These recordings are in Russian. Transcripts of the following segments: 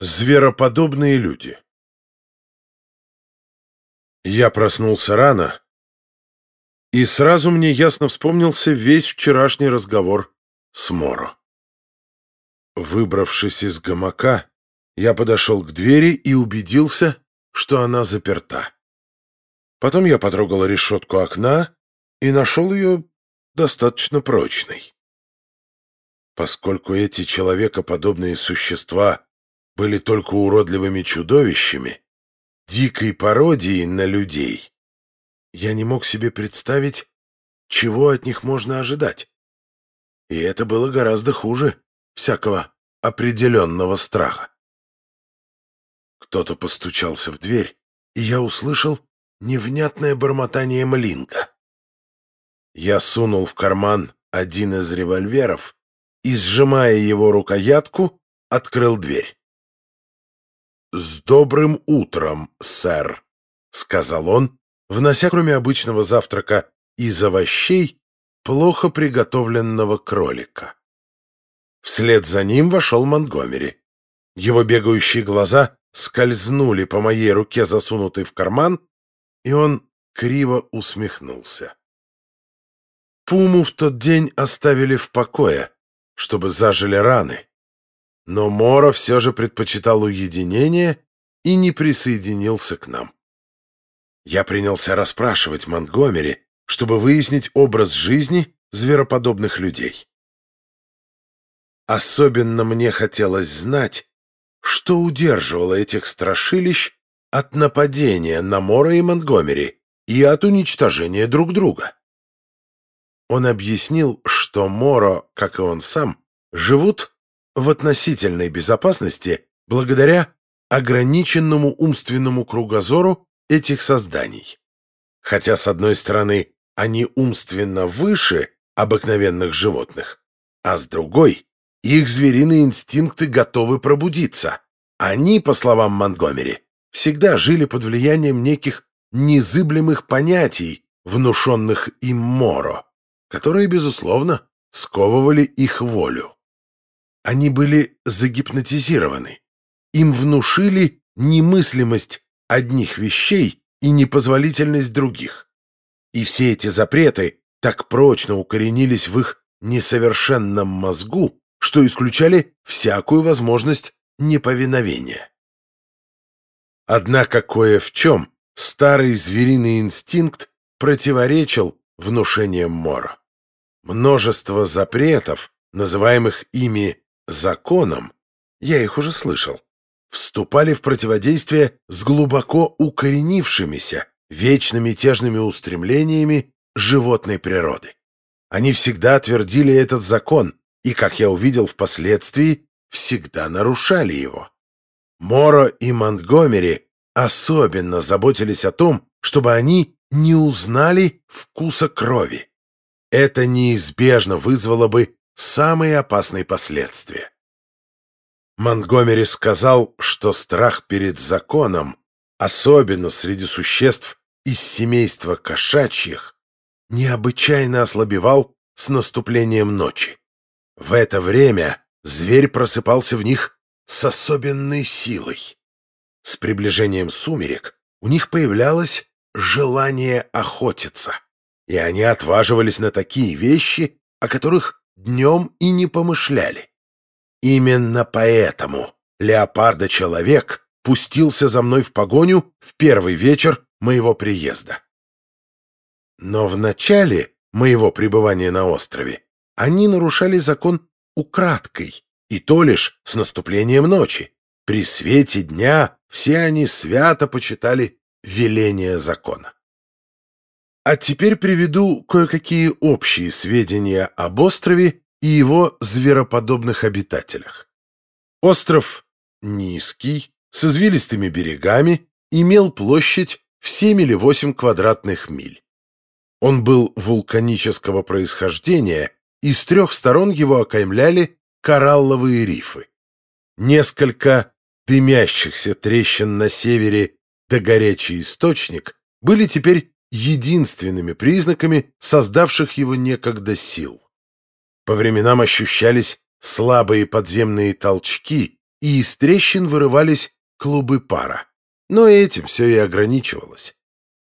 Звероподобные люди Я проснулся рано, и сразу мне ясно вспомнился весь вчерашний разговор с Моро. Выбравшись из гамака, я подошел к двери и убедился, что она заперта. Потом я потрогал решетку окна и нашел ее достаточно прочной. Поскольку эти человекоподобные существа были только уродливыми чудовищами, дикой пародией на людей. Я не мог себе представить, чего от них можно ожидать. И это было гораздо хуже всякого определенного страха. Кто-то постучался в дверь, и я услышал невнятное бормотание Млинка. Я сунул в карман один из револьверов и, сжимая его рукоятку, открыл дверь. «С добрым утром, сэр», — сказал он, внося кроме обычного завтрака из овощей плохо приготовленного кролика. Вслед за ним вошел Монтгомери. Его бегающие глаза скользнули по моей руке, засунутой в карман, и он криво усмехнулся. Пуму в тот день оставили в покое, чтобы зажили раны. Но Мора все же предпочитал уединение и не присоединился к нам. Я принялся расспрашивать Монтгомери, чтобы выяснить образ жизни звероподобных людей. Особенно мне хотелось знать, что удерживало этих страшилищ от нападения на Мора и Монтгомери и от уничтожения друг друга. Он объяснил, что Моро, как и он сам, живут в относительной безопасности благодаря ограниченному умственному кругозору этих созданий. Хотя, с одной стороны, они умственно выше обыкновенных животных, а с другой, их звериные инстинкты готовы пробудиться. Они, по словам Монтгомери, всегда жили под влиянием неких незыблемых понятий, внушенных им Моро, которые, безусловно, сковывали их волю. Они были загипнотизированы. Им внушили немыслимость одних вещей и непозволительность других. И все эти запреты так прочно укоренились в их несовершенном мозгу, что исключали всякую возможность неповиновения. Однако кое в чем старый звериный инстинкт противоречил внушениям Мора. Множество запретов, называемых ими законом, я их уже слышал, вступали в противодействие с глубоко укоренившимися, вечно мятежными устремлениями животной природы. Они всегда твердили этот закон и, как я увидел впоследствии, всегда нарушали его. Моро и Монтгомери особенно заботились о том, чтобы они не узнали вкуса крови. Это неизбежно вызвало бы самые опасные последствия. Монтгомери сказал, что страх перед законом, особенно среди существ из семейства кошачьих, необычайно ослабевал с наступлением ночи. В это время зверь просыпался в них с особенной силой. С приближением сумерек у них появлялось желание охотиться, и они отваживались на такие вещи, о которых днем и не помышляли. Именно поэтому леопарда-человек пустился за мной в погоню в первый вечер моего приезда. Но в начале моего пребывания на острове они нарушали закон украдкой, и то лишь с наступлением ночи. При свете дня все они свято почитали веление закона. А теперь приведу кое-какие общие сведения об острове и его звероподобных обитателях. Остров низкий, с извилистыми берегами, имел площадь в 7 или 8 квадратных миль. Он был вулканического происхождения, и с трех сторон его окаймляли коралловые рифы. Несколько дымящихся трещин на севере да горячий источник были теперь единственными признаками создавших его некогда сил. По временам ощущались слабые подземные толчки, и из трещин вырывались клубы пара. Но этим все и ограничивалось.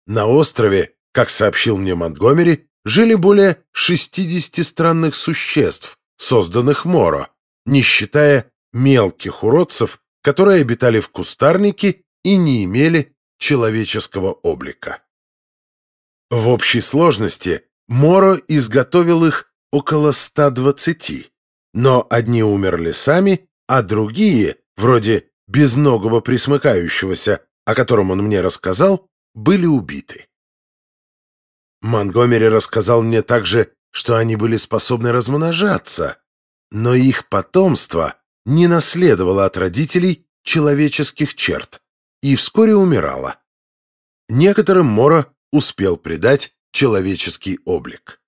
На острове, как сообщил мне Монтгомери, жили более 60 странных существ, созданных Моро, не считая мелких уродцев, которые обитали в кустарнике и не имели человеческого облика. В общей сложности Моро изготовил их около 120, но одни умерли сами, а другие, вроде безногого присмыкающегося, о котором он мне рассказал, были убиты. Монгомери рассказал мне также, что они были способны размножаться, но их потомство не наследовало от родителей человеческих черт и вскоре умирало. Некоторым Мора успел придать человеческий облик.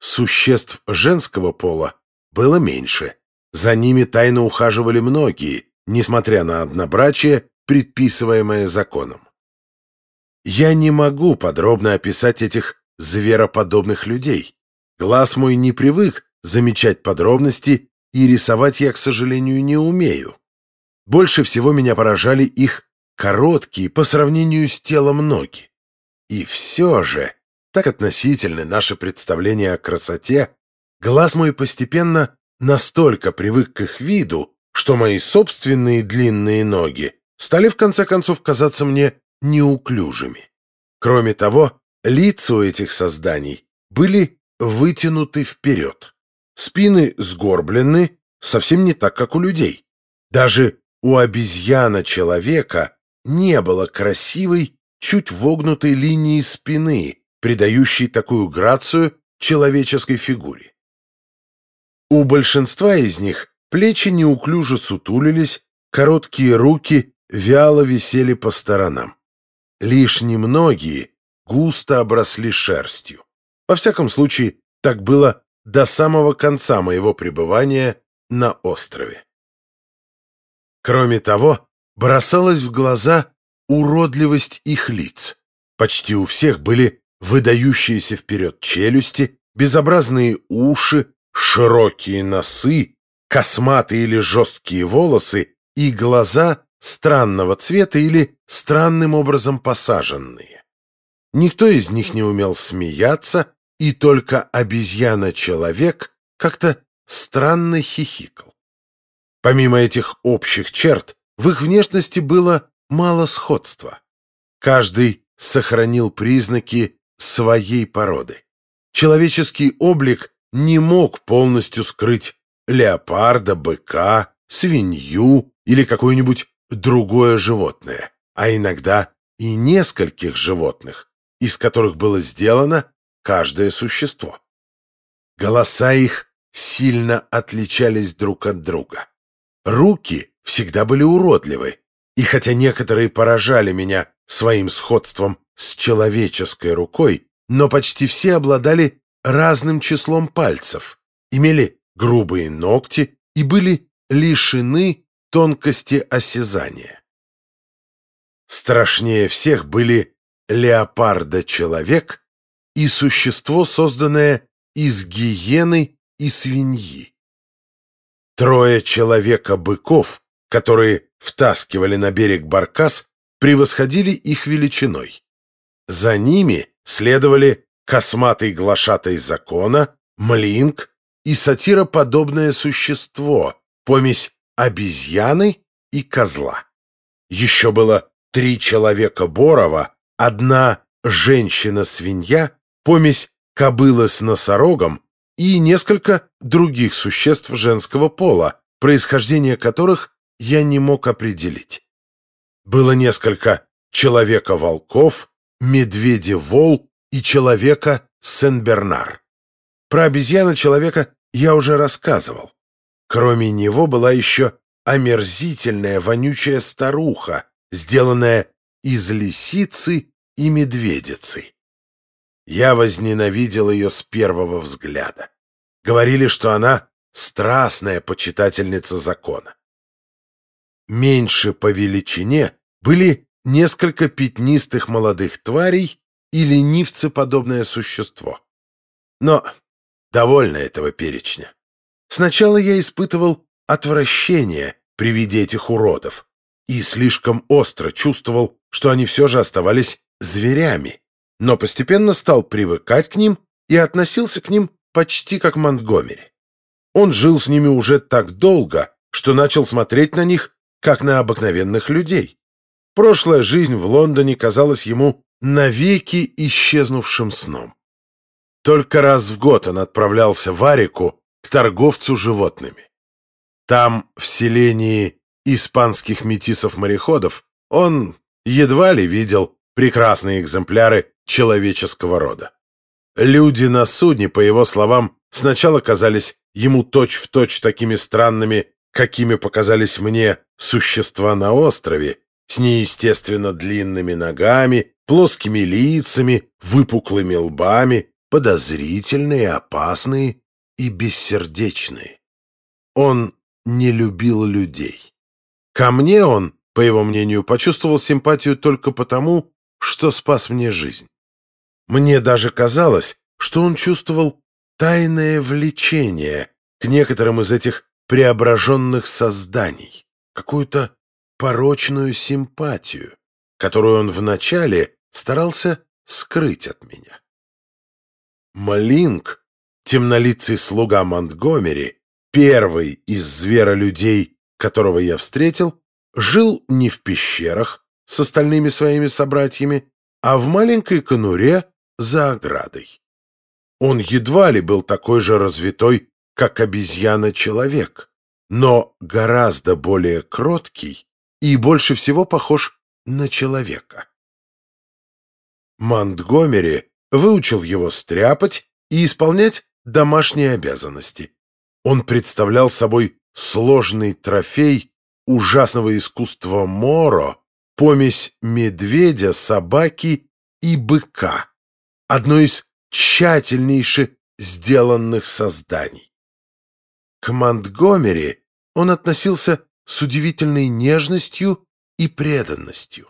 Существ женского пола было меньше. За ними тайно ухаживали многие, несмотря на однобрачие, предписываемое законом. Я не могу подробно описать этих звероподобных людей. Глаз мой не привык замечать подробности, и рисовать я, к сожалению, не умею. Больше всего меня поражали их короткие по сравнению с телом ноги. И все же, так относительны наши представления о красоте, глаз мой постепенно настолько привык к их виду, что мои собственные длинные ноги стали в конце концов казаться мне неуклюжими. Кроме того, лица у этих созданий были вытянуты вперед. Спины сгорблены, совсем не так, как у людей. Даже у обезьяна-человека не было красивой, чуть вогнутой линии спины, придающей такую грацию человеческой фигуре. У большинства из них плечи неуклюже сутулились, короткие руки вяло висели по сторонам. Лишь немногие густо обросли шерстью. Во всяком случае, так было до самого конца моего пребывания на острове. Кроме того, бросалась в глаза уродливость их лиц. Почти у всех были выдающиеся вперед челюсти, безобразные уши, широкие носы, косматые или жесткие волосы и глаза странного цвета или странным образом посаженные. Никто из них не умел смеяться, и только обезьяна-человек как-то странно хихикал. Помимо этих общих черт, в их внешности было мало сходства. Каждый сохранил признаки своей породы. Человеческий облик не мог полностью скрыть леопарда, быка, свинью или какое-нибудь другое животное, а иногда и нескольких животных, из которых было сделано каждое существо. Голоса их сильно отличались друг от друга. Руки всегда были уродливы, и хотя некоторые поражали меня своим сходством с человеческой рукой, но почти все обладали разным числом пальцев, имели грубые ногти и были лишены тонкости осязания. Страшнее всех были леопарда-человек и существо, созданное из гиены и свиньи. Трое человека-быков, которые втаскивали на берег баркас, превосходили их величиной. За ними следовали косматый глашатай закона, млинг и сатироподобное существо, помесь обезьяны и козла. Еще было три человека Борова, одна женщина-свинья, помесь кобылы с носорогом и несколько других существ женского пола, происхождение которых я не мог определить. Было несколько человека-волков, медведя-вол и человека Сен-Бернар. Про обезьяна-человека я уже рассказывал. Кроме него была еще омерзительная вонючая старуха, сделанная из лисицы и медведицы. Я возненавидел ее с первого взгляда. Говорили, что она страстная почитательница закона. Меньше по величине были несколько пятнистых молодых тварей и ленивцеподобное существо. Но довольно этого перечня. Сначала я испытывал отвращение при виде этих уродов и слишком остро чувствовал, что они все же оставались зверями, но постепенно стал привыкать к ним и относился к ним почти как Монтгомери. Он жил с ними уже так долго, что начал смотреть на них, как на обыкновенных людей. Прошлая жизнь в Лондоне казалась ему навеки исчезнувшим сном. Только раз в год он отправлялся в Арику к торговцу животными. Там, в селении испанских метисов-мореходов, он едва ли видел прекрасные экземпляры человеческого рода. Люди на судне, по его словам, сначала казались ему точь-в-точь точь такими странными, какими показались мне существа на острове, с неестественно длинными ногами, плоскими лицами, выпуклыми лбами, подозрительные, опасные и бессердечные. Он не любил людей. Ко мне он, по его мнению, почувствовал симпатию только потому, что спас мне жизнь. Мне даже казалось, что он чувствовал тайное влечение к некоторым из этих преображенных созданий, какую-то порочную симпатию, которую он вначале старался скрыть от меня. Малинг, темнолицый слуга Монтгомери, первый из зверолюдей, которого я встретил, жил не в пещерах с остальными своими собратьями, а в маленькой конуре за оградой. Он едва ли был такой же развитой, как обезьяна-человек, но гораздо более кроткий и больше всего похож на человека. Монтгомери выучил его стряпать и исполнять домашние обязанности. Он представлял собой сложный трофей ужасного искусства Моро, помесь медведя, собаки и быка, одно из тщательнейше сделанных созданий. К Монтгомери он относился с удивительной нежностью и преданностью.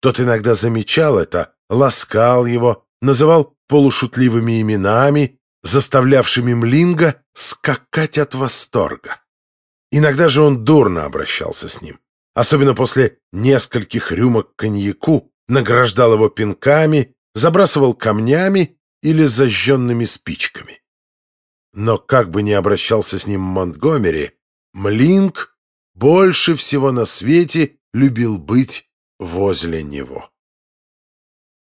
Тот иногда замечал это, ласкал его, называл полушутливыми именами, заставлявшими Млинга скакать от восторга. Иногда же он дурно обращался с ним, особенно после нескольких рюмок коньяку, награждал его пинками, забрасывал камнями или зажженными спичками. Но как бы ни обращался с ним Монтгомери, Млинг больше всего на свете любил быть возле него.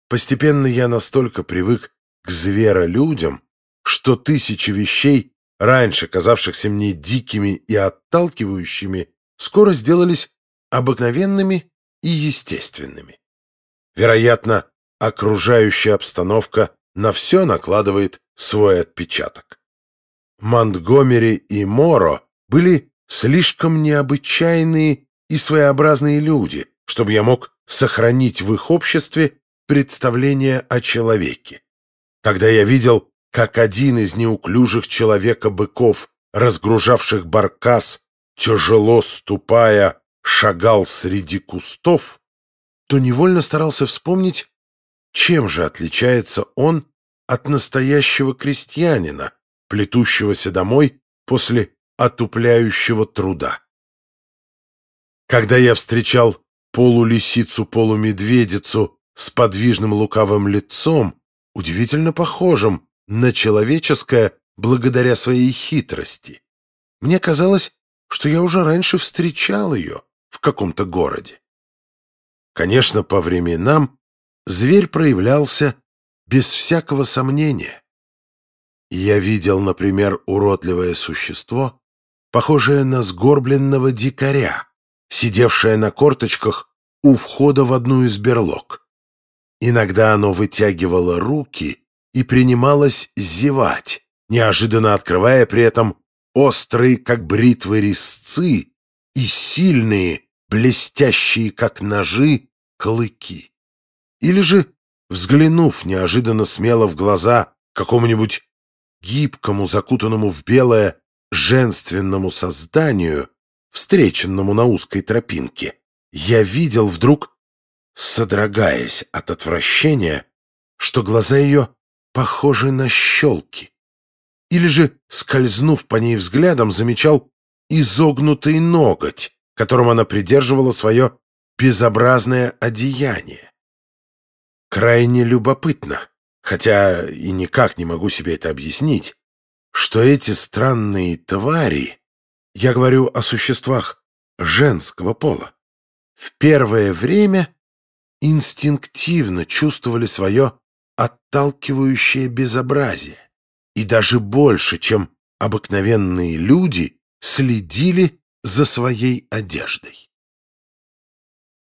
Постепенно я настолько привык к зверолюдям, что тысячи вещей, раньше казавшихся мне дикими и отталкивающими, скоро сделались обыкновенными и естественными. Вероятно, окружающая обстановка на все накладывает свой отпечаток. Монтгомери и Моро были слишком необычайные и своеобразные люди, чтобы я мог сохранить в их обществе представление о человеке. Когда я видел, как один из неуклюжих человека-быков, разгружавших баркас, тяжело ступая, шагал среди кустов, то невольно старался вспомнить, чем же отличается он от настоящего крестьянина, плетущегося домой после отупляющего труда. Когда я встречал полулисицу-полумедведицу с подвижным лукавым лицом, удивительно похожим на человеческое благодаря своей хитрости, мне казалось, что я уже раньше встречал ее в каком-то городе. Конечно, по временам зверь проявлялся без всякого сомнения. Я видел, например, уродливое существо, похожее на сгорбленного дикаря, сидевшее на корточках у входа в одну из берлог. Иногда оно вытягивало руки и принималось зевать, неожиданно открывая при этом острые, как бритвы, резцы и сильные, блестящие, как ножи, клыки. Или же, взглянув неожиданно смело в глаза какому-нибудь гибкому, закутанному в белое, женственному созданию, встреченному на узкой тропинке, я видел вдруг, содрогаясь от отвращения, что глаза ее похожи на щелки. Или же, скользнув по ней взглядом, замечал изогнутый ноготь, которым она придерживала свое безобразное одеяние. Крайне любопытно, хотя и никак не могу себе это объяснить, что эти странные твари, я говорю о существах женского пола, в первое время инстинктивно чувствовали свое отталкивающее безобразие и даже больше, чем обыкновенные люди, следили за своей одеждой.